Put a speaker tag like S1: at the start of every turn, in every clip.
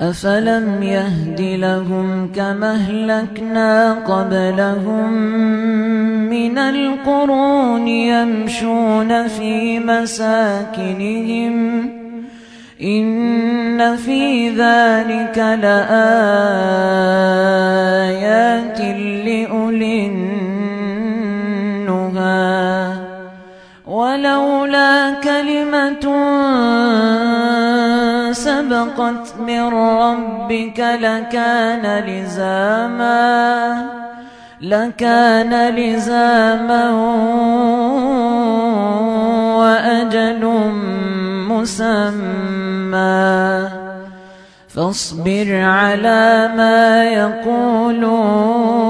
S1: أفلم يهد لهم كما أهلكنا قبلهم من القرون يمشون في مساكنهم إن في ذلك لآيات لأولي سبقت من ربك لكان لزاما لكان لزاما وأجل مسمى. فاصبر على ما يقولون.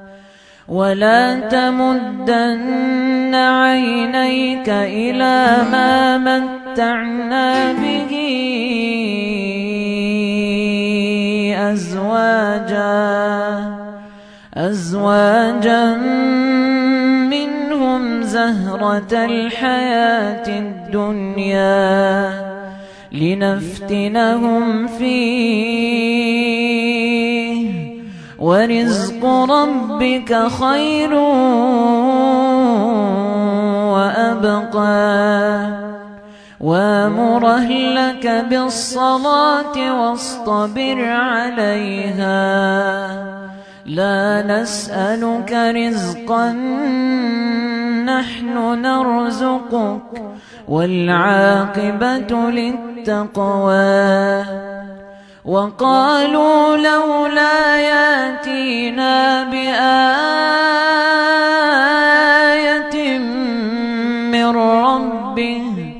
S1: ولا تمدن عينيك إلى ما متعنا به أزواجا أزواجا منهم زهرة الحياة الدنيا لنفتنهم فيه ورزق ربك خير وأبقى وأمر أهلك بالصلاة واصطبر عليها. لا نسألك رزقا نحن نرزقك والعاقبة للتقوى. وقالوا لولا ياتينا بآية من ربه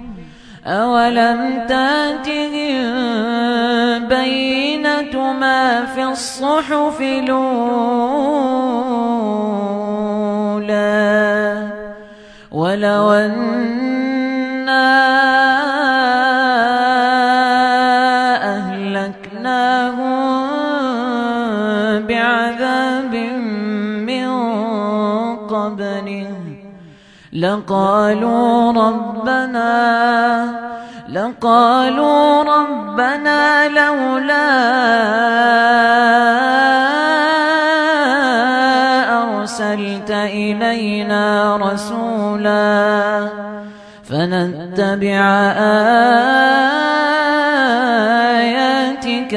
S1: أولم تأتهم بينة ما في الصحف الأولى ولو أنا بعذاب من قبله. لقالوا ربنا لقالوا ربنا لولا أرسلت إلينا رسولا. فنتبع آياتك